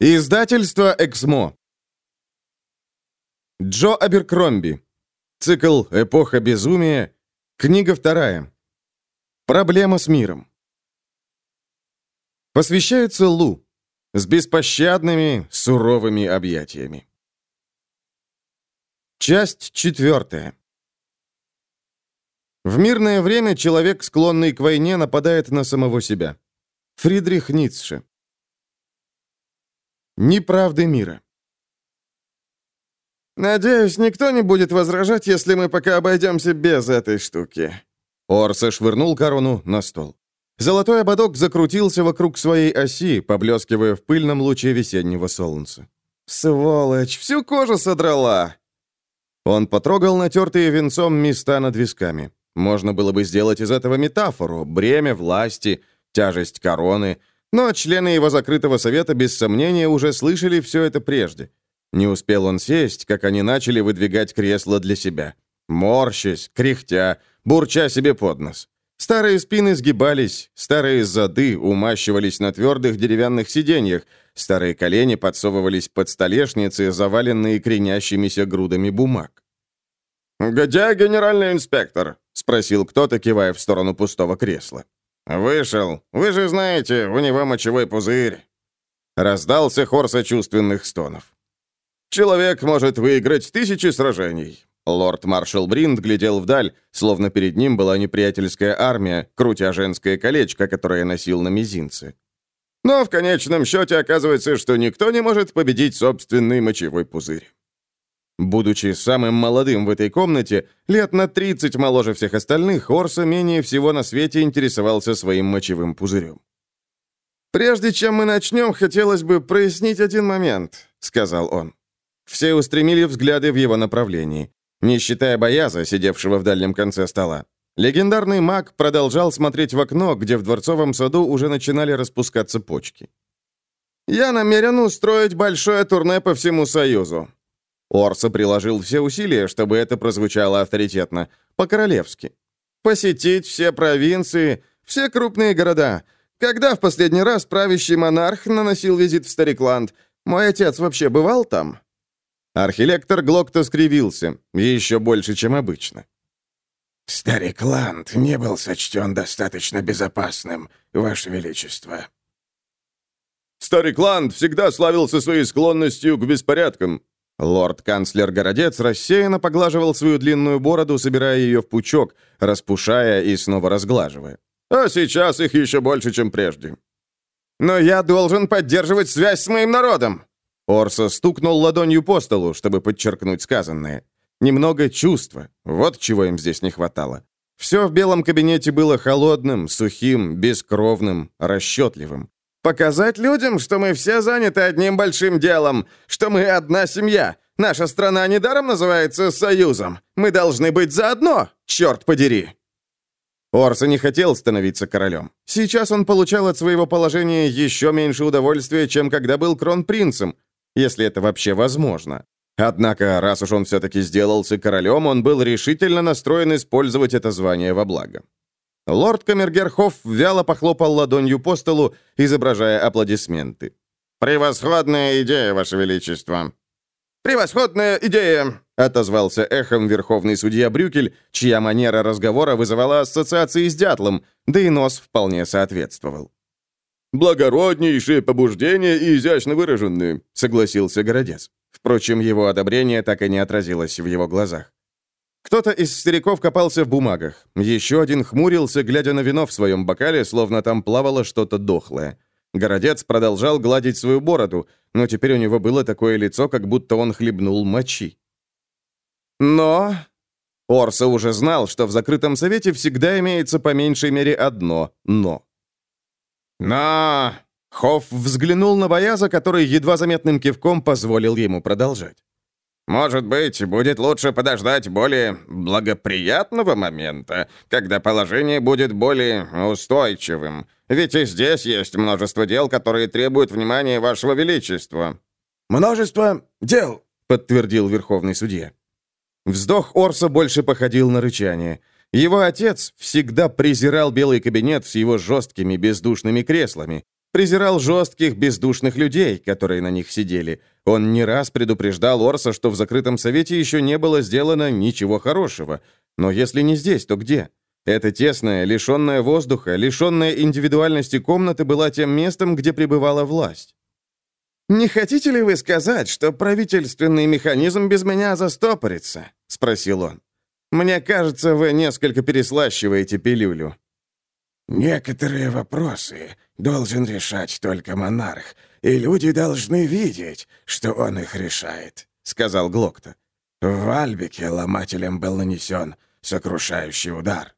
Издательство «Эксмо». Джо Аберкромби. Цикл «Эпоха безумия». Книга вторая. Проблема с миром. Посвящается Лу. С беспощадными, суровыми объятиями. Часть четвертая. В мирное время человек, склонный к войне, нападает на самого себя. Фридрих Ницше. Неправды мира. «Надеюсь, никто не будет возражать, если мы пока обойдемся без этой штуки». Орса швырнул корону на стол. Золотой ободок закрутился вокруг своей оси, поблескивая в пыльном луче весеннего солнца. «Сволочь, всю кожу содрала!» Он потрогал натертые венцом места над висками. Можно было бы сделать из этого метафору, бремя власти, тяжесть короны, но члены его закрытого совета без сомнения уже слышали все это прежде. Не успел он сесть, как они начали выдвигать кресло для себя. Морщась, кряхтя, бурча себе под нос. Старые спины сгибались, старые зады умащивались на твердых деревянных сиденьях, старые колени подсовывались под столешницы, заваленные кренящимися грудами бумаг. «Где генеральный инспектор?» — спросил кто-то, кивая в сторону пустого кресла. «Вышел. Вы же знаете, у него мочевой пузырь». Раздался хор сочувственных стонов. «Человек может выиграть тысячи сражений». Лорд-маршал Бринд глядел вдаль, словно перед ним была неприятельская армия, крутя женское колечко, которое носил на мизинце. Но в конечном счете оказывается, что никто не может победить собственный мочевой пузырь. Будучи самым молодым в этой комнате, лет на 30 моложе всех остальных, Орса менее всего на свете интересовался своим мочевым пузырем. «Прежде чем мы начнем, хотелось бы прояснить один момент», — сказал он. Все устремили взгляды в его направлении, не считая Бояза, сидевшего в дальнем конце стола. Легендарный маг продолжал смотреть в окно, где в дворцовом саду уже начинали распускаться почки. «Я намерен устроить большое турне по всему Союзу. Орса приложил все усилия, чтобы это прозвучало авторитетно, по-королевски. Посетить все провинции, все крупные города. Когда в последний раз правящий монарх наносил визит в Старикланд? Мой отец вообще бывал там? Архилектор Глокто скривился, еще больше, чем обычно. «Старикланд не был сочтен достаточно безопасным, Ваше Величество». «Старикланд всегда славился своей склонностью к беспорядкам», Лорд-канцлер Городец рассеянно поглаживал свою длинную бороду, собирая ее в пучок, распушая и снова разглаживая. «А сейчас их еще больше, чем прежде». «Но я должен поддерживать связь с моим народом!» Орса стукнул ладонью по столу, чтобы подчеркнуть сказанное. Немного чувства. Вот чего им здесь не хватало. Все в белом кабинете было холодным, сухим, бескровным, расчетливым. Показать людям, что мы все заняты одним большим делом, что мы одна семья. Наша страна недаром называется Союзом. Мы должны быть заодно, черт подери!» Орса не хотел становиться королем. Сейчас он получал от своего положения еще меньше удовольствия, чем когда был кронпринцем, если это вообще возможно. Однако, раз уж он все-таки сделался королем, он был решительно настроен использовать это звание во благо. Лорд Камергерхоф вяло похлопал ладонью по столу, изображая аплодисменты. «Превосходная идея, Ваше Величество!» «Превосходная идея!» — отозвался эхом верховный судья Брюкель, чья манера разговора вызывала ассоциации с дятлом, да и нос вполне соответствовал. «Благороднейшие побуждения и изящно выраженные», — согласился Городец. Впрочем, его одобрение так и не отразилось в его глазах. Кто-то из стариков копался в бумагах. Еще один хмурился, глядя на вино в своем бокале, словно там плавало что-то дохлое. Городец продолжал гладить свою бороду, но теперь у него было такое лицо, как будто он хлебнул мочи. Но... Орса уже знал, что в закрытом совете всегда имеется по меньшей мере одно «но». «Но...» Хофф взглянул на Бояза, который едва заметным кивком позволил ему продолжать. Может быть, будет лучше подождать более благоприятного момента, когда положение будет более устойчивым. Ведь и здесь есть множество дел, которые требуют внимания вашего величества». «Множество дел», — подтвердил верховный судья. Вздох Орса больше походил на рычание. Его отец всегда презирал белый кабинет с его жесткими бездушными креслами. Презирал жестких, бездушных людей, которые на них сидели. Он не раз предупреждал Орса, что в закрытом совете еще не было сделано ничего хорошего. Но если не здесь, то где? Эта тесная, лишенная воздуха, лишенная индивидуальности комната была тем местом, где пребывала власть. «Не хотите ли вы сказать, что правительственный механизм без меня застопорится?» — спросил он. «Мне кажется, вы несколько переслащиваете пилюлю». «Некоторые вопросы должен решать только монарх, и люди должны видеть, что он их решает», — сказал Глокта. «В Альбике ломателем был нанесен сокрушающий удар».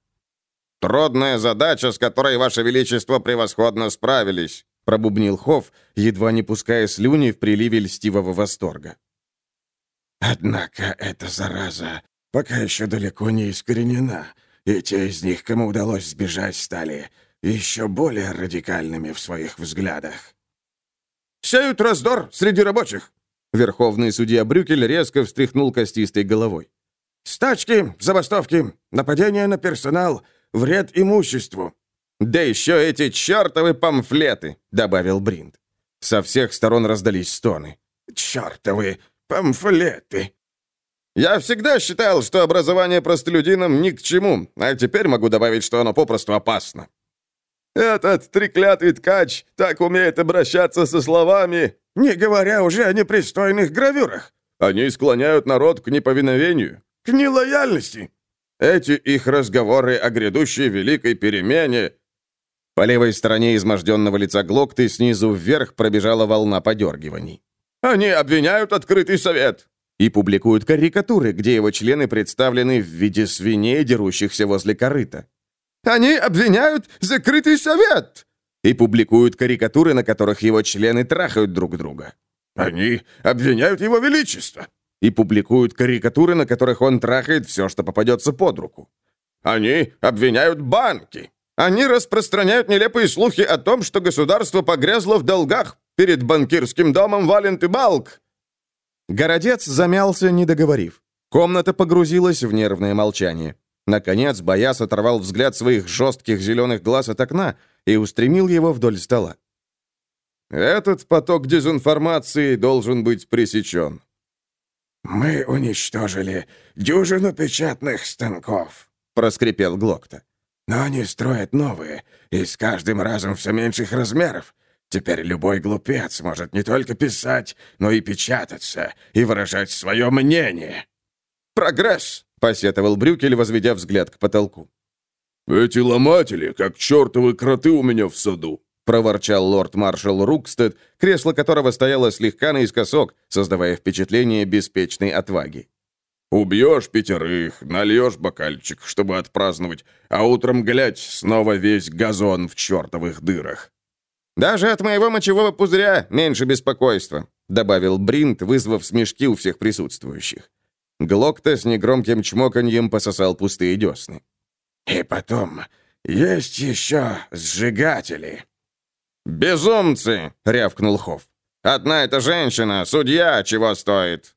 «Трудная задача, с которой, Ваше Величество, превосходно справились», — пробубнил Хофф, едва не пуская слюни в приливе льстивого восторга. «Однако эта зараза пока еще далеко не искоренена, и те из них, кому удалось сбежать, стали еще более радикальными в своих взглядах». «Сеют раздор среди рабочих!» Верховный судья Брюкель резко встряхнул костистой головой. «Стачки, забастовки, нападения на персонал, вред имуществу». «Да еще эти чертовы памфлеты!» — добавил Бринд. Со всех сторон раздались стоны. «Чертовы памфлеты!» «Я всегда считал, что образование простолюдинам ни к чему, а теперь могу добавить, что оно попросту опасно». «Этот треклятый ткач так умеет обращаться со словами, не говоря уже о непристойных гравюрах. Они склоняют народ к неповиновению, к нелояльности. Эти их разговоры о грядущей великой перемене...» По левой стороне изможденного лица Глокты снизу вверх пробежала волна подергиваний. «Они обвиняют открытый совет!» И публикуют карикатуры, где его члены представлены в виде свиней, дерущихся возле корыта. «Они обвиняют закрытый совет!» И публикуют карикатуры, на которых его члены трахают друг друга. «Они обвиняют его величество!» И публикуют карикатуры, на которых он трахает все, что попадется под руку. «Они обвиняют банки!» Они распространяют нелепые слухи о том, что государство погрязло в долгах перед банкирским домом Валент и Балк. Городец замялся, не договорив. Комната погрузилась в нервное молчание. Наконец, Бояс оторвал взгляд своих жестких зеленых глаз от окна и устремил его вдоль стола. «Этот поток дезинформации должен быть пресечен». «Мы уничтожили дюжину печатных станков», — проскрипел Глокта. Но они строят новые, и с каждым разом все меньших размеров. Теперь любой глупец может не только писать, но и печататься, и выражать свое мнение. «Прогресс!» — посетовал Брюкель, возведя взгляд к потолку. «Эти ломатели, как чертовы кроты у меня в саду», — проворчал лорд-маршал Рукстед, кресло которого стояло слегка наискосок, создавая впечатление беспечной отваги. Убьешь пятерых, нальешь бокальчик, чтобы отпраздновать, а утром, глядь, снова весь газон в чертовых дырах. «Даже от моего мочевого пузыря меньше беспокойства», добавил Бринт, вызвав смешки у всех присутствующих. Глокта с негромким чмоканьем пососал пустые десны. «И потом, есть еще сжигатели». «Безумцы!» — рявкнул Хофф. «Одна эта женщина, судья, чего стоит?»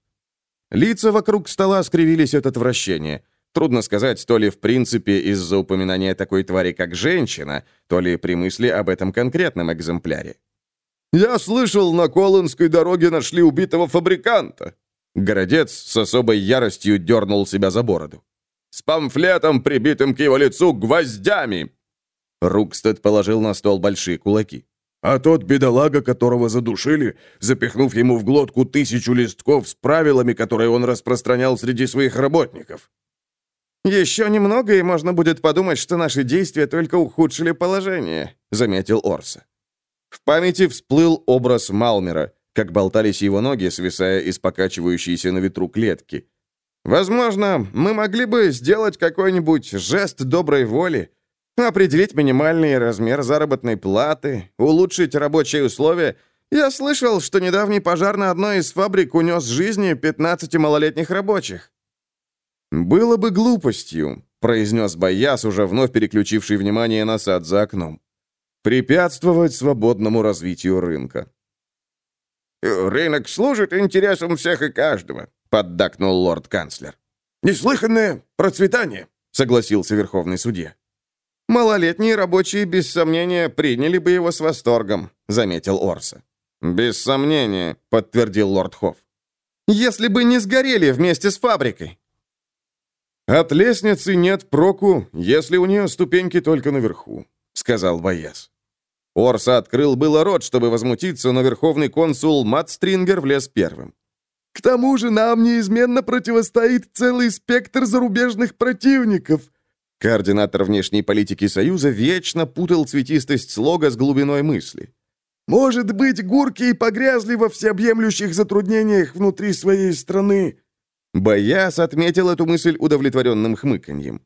Лица вокруг стола скривились от отвращения. Трудно сказать, то ли в принципе из-за упоминания такой твари, как женщина, то ли при мысли об этом конкретном экземпляре. «Я слышал, на Колынской дороге нашли убитого фабриканта». Городец с особой яростью дернул себя за бороду. «С памфлетом, прибитым к его лицу гвоздями!» Рукстед положил на стол большие кулаки. А тот бедолага, которого задушили, запихнув ему в глотку тысячу листков с правилами, которые он распространял среди своих работников. «Еще немного, и можно будет подумать, что наши действия только ухудшили положение», — заметил Орса. В памяти всплыл образ Малмера, как болтались его ноги, свисая из покачивающейся на ветру клетки. «Возможно, мы могли бы сделать какой-нибудь жест доброй воли, Определить минимальный размер заработной платы, улучшить рабочие условия. Я слышал, что недавний пожар на одной из фабрик унес жизни 15 малолетних рабочих. «Было бы глупостью», — произнес Бояс, уже вновь переключивший внимание на сад за окном. «Препятствовать свободному развитию рынка». «Рынок служит интересам всех и каждого», — поддакнул лорд-канцлер. «Неслыханное процветание», — согласился верховный судья. «Малолетние рабочие, без сомнения, приняли бы его с восторгом», — заметил Орса. «Без сомнения», — подтвердил лорд Хофф. «Если бы не сгорели вместе с фабрикой». «От лестницы нет проку, если у нее ступеньки только наверху», — сказал Бояс. Орса открыл было рот, чтобы возмутиться, но верховный консул Матстрингер влез первым. «К тому же нам неизменно противостоит целый спектр зарубежных противников», Координатор внешней политики Союза вечно путал цветистость слога с глубиной мысли. «Может быть, гурки и погрязли во всеобъемлющих затруднениях внутри своей страны». Бояс отметил эту мысль удовлетворенным хмыканьем.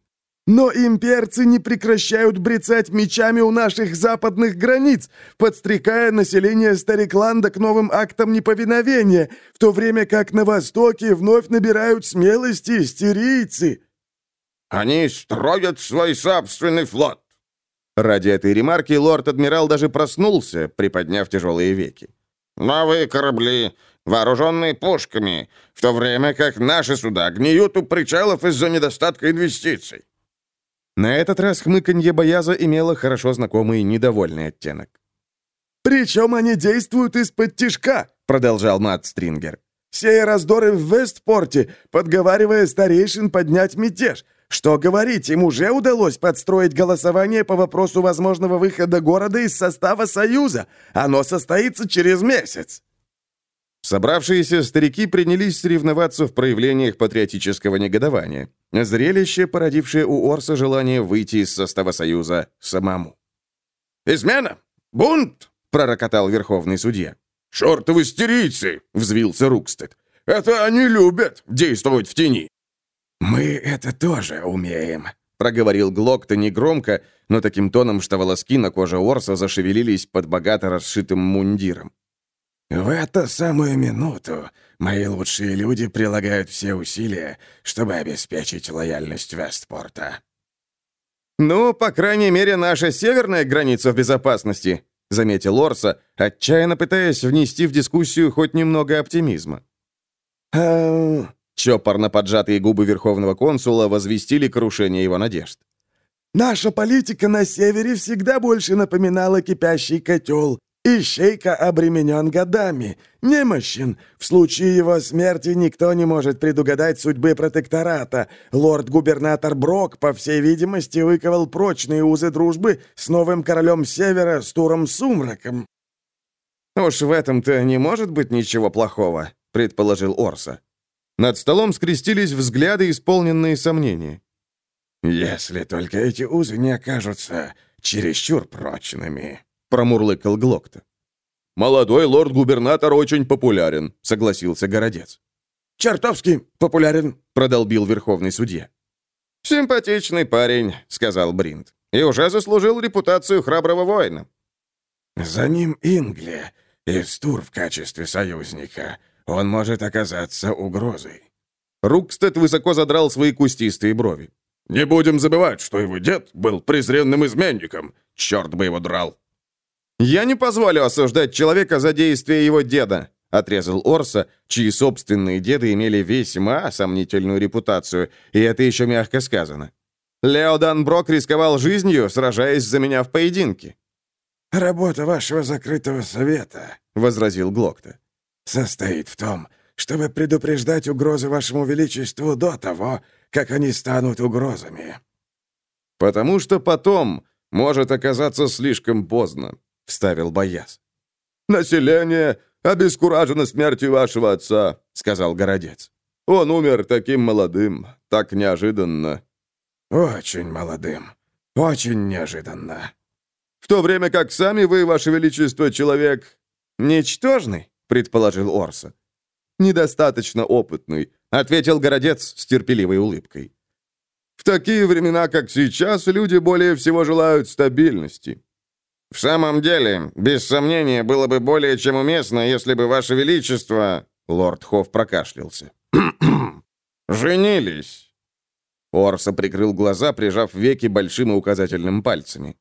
Но имперцы не прекращают брецать мечами у наших западных границ, подстрекая население Старикланда к новым актам неповиновения, в то время как на Востоке вновь набирают смелости стерийцы. Они строят свой собственный флот!» Ради этой ремарки лорд-адмирал даже проснулся, приподняв тяжелые веки. «Новые корабли, вооруженные пушками, в то время как наши суда гниют у причалов из-за недостатка инвестиций». На этот раз хмыканье Бояза имело хорошо знакомый недовольный оттенок. «Причем они действуют из-под тишка», — продолжал Мат Стрингер. «Сея раздоры в Вестпорте, подговаривая старейшин поднять мятеж, что говорить, им уже удалось подстроить голосование по вопросу возможного выхода города из состава Союза. Оно состоится через месяц. Собравшиеся старики принялись соревноваться в проявлениях патриотического негодования. Зрелище, породившее у Орса желание выйти из состава Союза самому. «Измена! Бунт!» — пророкотал верховный судья. «Чертовы стерийцы!» — взвился Рукстед. «Это они любят действовать в тени!» «Мы это тоже умеем», — проговорил Глок-то негромко, но таким тоном, что волоски на коже Орса зашевелились под богато расшитым мундиром. «В эту самую минуту мои лучшие люди прилагают все усилия, чтобы обеспечить лояльность Вестпорта». «Ну, по крайней мере, наша северная граница в безопасности», — заметил Орса, отчаянно пытаясь внести в дискуссию хоть немного оптимизма. «Эм, Чопорно поджатые губы верховного консула возвестили крушение его надежд. «Наша политика на севере всегда больше напоминала кипящий котел. Ищейка обременен годами, немощен. В случае его смерти никто не может предугадать судьбы протектората. Лорд-губернатор Брок, по всей видимости, выковал прочные узы дружбы с новым королем Севера, с Туром Сумраком». «Уж в этом-то не может быть ничего плохого», — предположил Орса. Над столом скрестились взгляды, исполненные сомнения. «Если только эти узы не окажутся чересчур прочными», — промурлыкал Глокта. «Молодой лорд-губернатор очень популярен», — согласился Городец. «Чертовски популярен», — продолбил верховный судья. «Симпатичный парень», — сказал Бринд, «и уже заслужил репутацию храброго воина». «За ним Ингли, из Тур в качестве союзника. Он может оказаться угрозой». Рукстед высоко задрал свои кустистые брови. «Не будем забывать, что его дед был презренным изменником. Черт бы его драл!» «Я не позволю осуждать человека за действия его деда», — отрезал Орса, чьи собственные деды имели весьма сомнительную репутацию, и это еще мягко сказано. Лео Данброк рисковал жизнью, сражаясь за меня в поединке. «Работа вашего закрытого совета», — возразил Глокта состоит в том, чтобы предупреждать угрозы вашему величеству до того, как они станут угрозами». «Потому что потом может оказаться слишком поздно», — вставил Бояс. «Население обескуражено смертью вашего отца», — сказал Городец. «Он умер таким молодым, так неожиданно». «Очень молодым, очень неожиданно». «В то время как сами вы, ваше величество, человек ничтожный», — предположил Орса. «Недостаточно опытный», — ответил Городец с терпеливой улыбкой. «В такие времена, как сейчас, люди более всего желают стабильности». «В самом деле, без сомнения, было бы более чем уместно, если бы Ваше Величество...» Лорд Хофф прокашлялся. «Женились». Орса прикрыл глаза, прижав веки большим и указательным пальцами.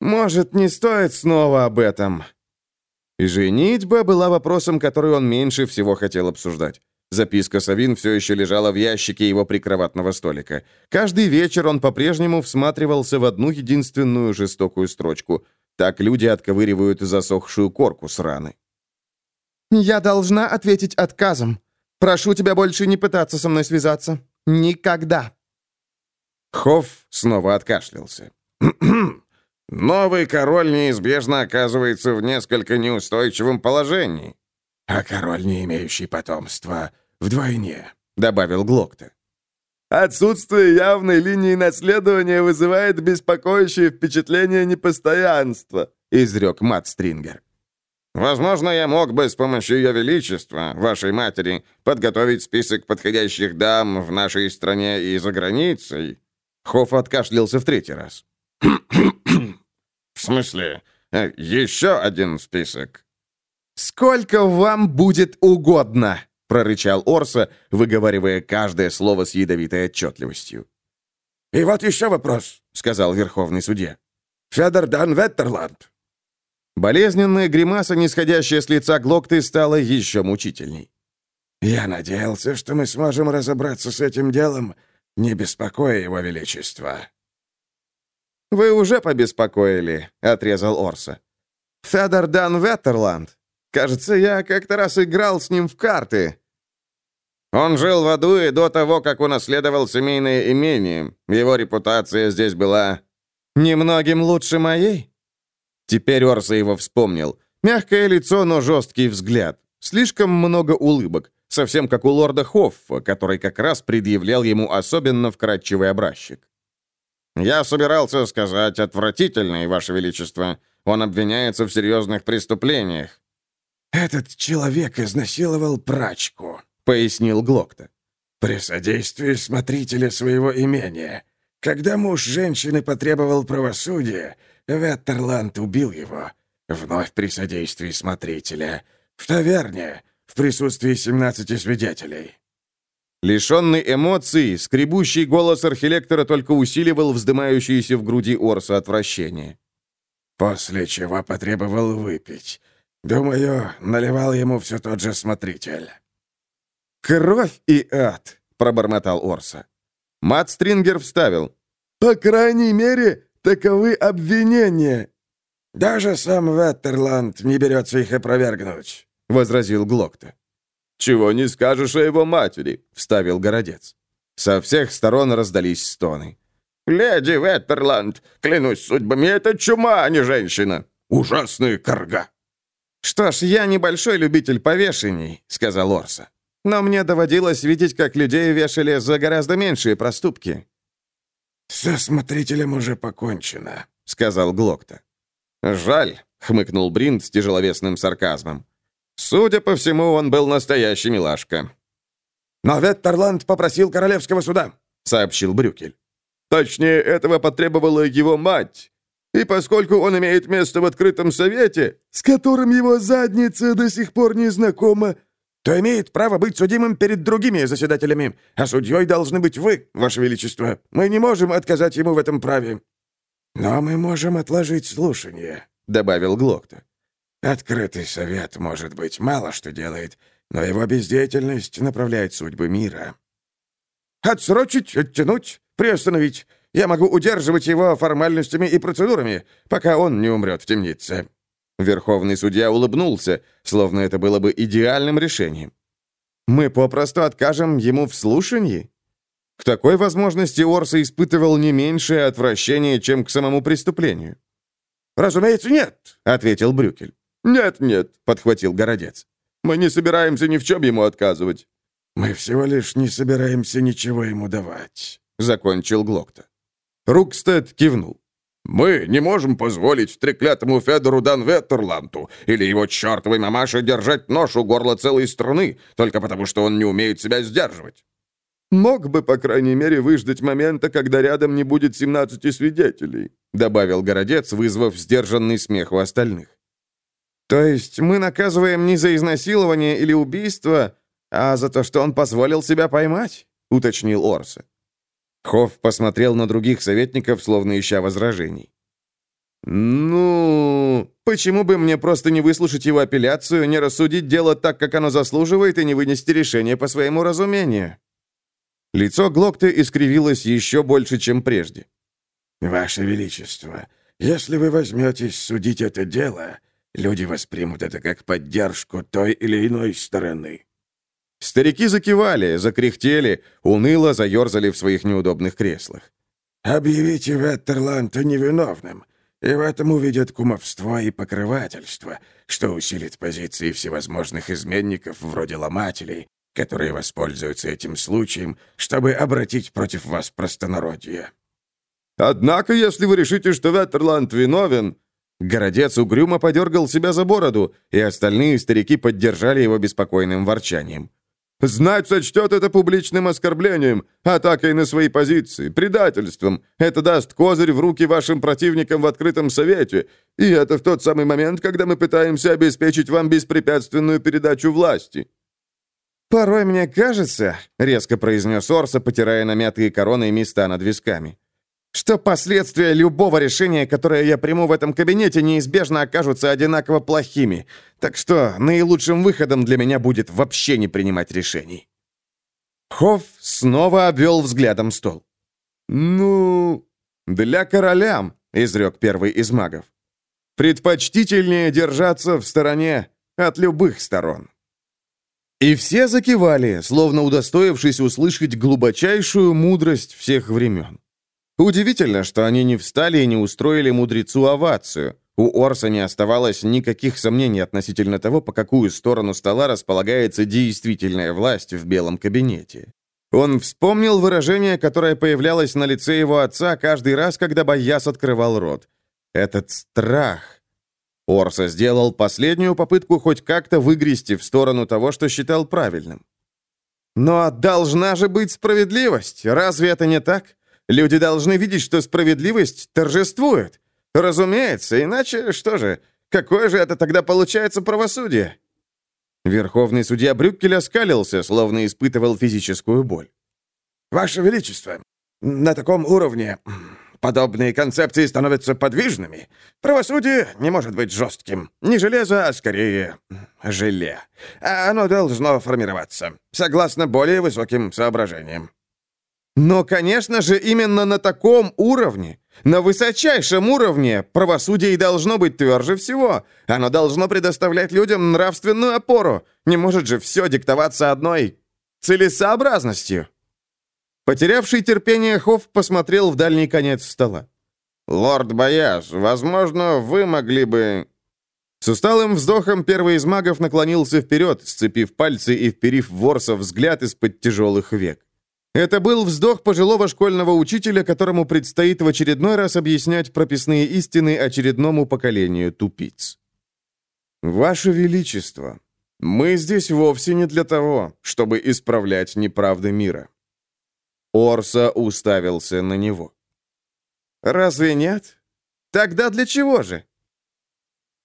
«Может, не стоит снова об этом?» Женитьба была вопросом, который он меньше всего хотел обсуждать. Записка Савин все еще лежала в ящике его прикроватного столика. Каждый вечер он по-прежнему всматривался в одну единственную жестокую строчку. Так люди отковыривают засохшую корку с раны. «Я должна ответить отказом. Прошу тебя больше не пытаться со мной связаться. Никогда!» Хофф снова откашлялся. «Новый король неизбежно оказывается в несколько неустойчивом положении». «А король, не имеющий потомства, вдвойне», — добавил Глокта. «Отсутствие явной линии наследования вызывает беспокоящее впечатление непостоянства», — изрек Мат Стрингер. Возможно, я мог бы с помощью Ее Величества, вашей матери, подготовить список подходящих дам в нашей стране и за границей». Хофф откашлялся в третий раз. «В смысле? Э, еще один список?» «Сколько вам будет угодно!» — прорычал Орса, выговаривая каждое слово с ядовитой отчетливостью. «И вот еще вопрос», — сказал верховный судья. «Федор Дан Веттерланд, Болезненная гримаса, нисходящая с лица Глокты, стала еще мучительней. «Я надеялся, что мы сможем разобраться с этим делом, не беспокоя его величество». «Вы уже побеспокоили», — отрезал Орса. «Федор Дан Веттерланд. Кажется, я как-то раз играл с ним в карты». «Он жил в аду и до того, как унаследовал семейное имение. Его репутация здесь была...» «Немногим лучше моей?» Теперь Орса его вспомнил. Мягкое лицо, но жесткий взгляд. Слишком много улыбок. Совсем как у лорда Хоффа, который как раз предъявлял ему особенно вкрадчивый образчик. «Я собирался сказать отвратительный, Ваше Величество. Он обвиняется в серьезных преступлениях». «Этот человек изнасиловал прачку», — пояснил Глокта. «При содействии смотрителя своего имения. Когда муж женщины потребовал правосудия, Веттерланд убил его. Вновь при содействии смотрителя. В таверне, в присутствии 17 свидетелей. Лишенный эмоций, скребущий голос архилектора только усиливал вздымающееся в груди Орса отвращение. После чего потребовал выпить. Думаю, наливал ему все тот же смотритель. «Кровь и ад!» — пробормотал Орса. Мат Стрингер вставил. «По крайней мере, Таковы обвинения». «Даже сам Веттерланд не берется их опровергнуть», — возразил Глокта. «Чего не скажешь о его матери», — вставил Городец. Со всех сторон раздались стоны. «Леди Веттерланд, клянусь судьбами, это чума, а не женщина! Ужасная корга!» «Что ж, я небольшой любитель повешений», — сказал Орса. «Но мне доводилось видеть, как людей вешали за гораздо меньшие проступки». «Со смотрителем уже покончено», — сказал Глокта. «Жаль», — хмыкнул Бринд с тяжеловесным сарказмом. «Судя по всему, он был настоящий милашка». «Но Веттерланд попросил королевского суда», — сообщил Брюкель. «Точнее, этого потребовала его мать. И поскольку он имеет место в открытом совете, с которым его задница до сих пор не знакома, то имеет право быть судимым перед другими заседателями, а судьей должны быть вы, Ваше Величество. Мы не можем отказать ему в этом праве». «Но мы можем отложить слушание», — добавил Глокта. «Открытый совет, может быть, мало что делает, но его бездеятельность направляет судьбы мира». «Отсрочить, оттянуть, приостановить. Я могу удерживать его формальностями и процедурами, пока он не умрет в темнице. Верховный судья улыбнулся, словно это было бы идеальным решением. «Мы попросту откажем ему в слушании?» К такой возможности Орса испытывал не меньшее отвращение, чем к самому преступлению. «Разумеется, нет», — ответил Брюкель. «Нет-нет», — подхватил Городец. «Мы не собираемся ни в чем ему отказывать». «Мы всего лишь не собираемся ничего ему давать», — закончил Глокта. Рукстед кивнул. Мы не можем позволить треклятому Федору Данветтерланту или его чертовой мамаше держать нож у горла целой страны, только потому что он не умеет себя сдерживать. «Мог бы, по крайней мере, выждать момента, когда рядом не будет 17 свидетелей», добавил Городец, вызвав сдержанный смех у остальных. «То есть мы наказываем не за изнасилование или убийство, а за то, что он позволил себя поймать?» уточнил Орса. Хофф посмотрел на других советников, словно ища возражений. «Ну, почему бы мне просто не выслушать его апелляцию, не рассудить дело так, как оно заслуживает, и не вынести решение по своему разумению?» Лицо Глокта искривилось еще больше, чем прежде. «Ваше Величество, если вы возьметесь судить это дело, люди воспримут это как поддержку той или иной стороны». Старики закивали, закряхтели, уныло заерзали в своих неудобных креслах. «Объявите Веттерланда невиновным, и в этом увидят кумовство и покрывательство, что усилит позиции всевозможных изменников вроде ломателей, которые воспользуются этим случаем, чтобы обратить против вас простонародье». «Однако, если вы решите, что Веттерланд виновен...» Городец угрюмо подергал себя за бороду, и остальные старики поддержали его беспокойным ворчанием. Знать сочтет это публичным оскорблением, атакой на свои позиции, предательством. Это даст козырь в руки вашим противникам в открытом совете. И это в тот самый момент, когда мы пытаемся обеспечить вам беспрепятственную передачу власти». «Порой мне кажется», — резко произнес Орса, потирая намятые короны места над висками, что последствия любого решения, которое я приму в этом кабинете, неизбежно окажутся одинаково плохими. Так что наилучшим выходом для меня будет вообще не принимать решений. Хофф снова обвел взглядом стол. «Ну, для королям», — изрек первый из магов. «Предпочтительнее держаться в стороне от любых сторон». И все закивали, словно удостоившись услышать глубочайшую мудрость всех времен. Удивительно, что они не встали и не устроили мудрецу овацию. У Орса не оставалось никаких сомнений относительно того, по какую сторону стола располагается действительная власть в белом кабинете. Он вспомнил выражение, которое появлялось на лице его отца каждый раз, когда Бояс открывал рот. Этот страх. Орса сделал последнюю попытку хоть как-то выгрести в сторону того, что считал правильным. «Но должна же быть справедливость, разве это не так?» Люди должны видеть, что справедливость торжествует. Разумеется, иначе что же? Какое же это тогда получается правосудие? Верховный судья Брюккель оскалился, словно испытывал физическую боль. «Ваше Величество, на таком уровне подобные концепции становятся подвижными. Правосудие не может быть жестким. Не железо, а скорее желе. А оно должно формироваться, согласно более высоким соображениям. Но, конечно же, именно на таком уровне, на высочайшем уровне, правосудие и должно быть тверже всего. Оно должно предоставлять людям нравственную опору. Не может же все диктоваться одной целесообразностью. Потерявший терпение Хофф посмотрел в дальний конец стола. «Лорд Бояж, возможно, вы могли бы...» С усталым вздохом первый из магов наклонился вперед, сцепив пальцы и вперив ворса взгляд из-под тяжелых век. Это был вздох пожилого школьного учителя, которому предстоит в очередной раз объяснять прописные истины очередному поколению тупиц. «Ваше Величество, мы здесь вовсе не для того, чтобы исправлять неправды мира». Орса уставился на него. «Разве нет? Тогда для чего же?»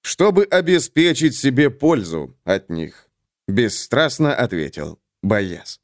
«Чтобы обеспечить себе пользу от них», — бесстрастно ответил Бояс.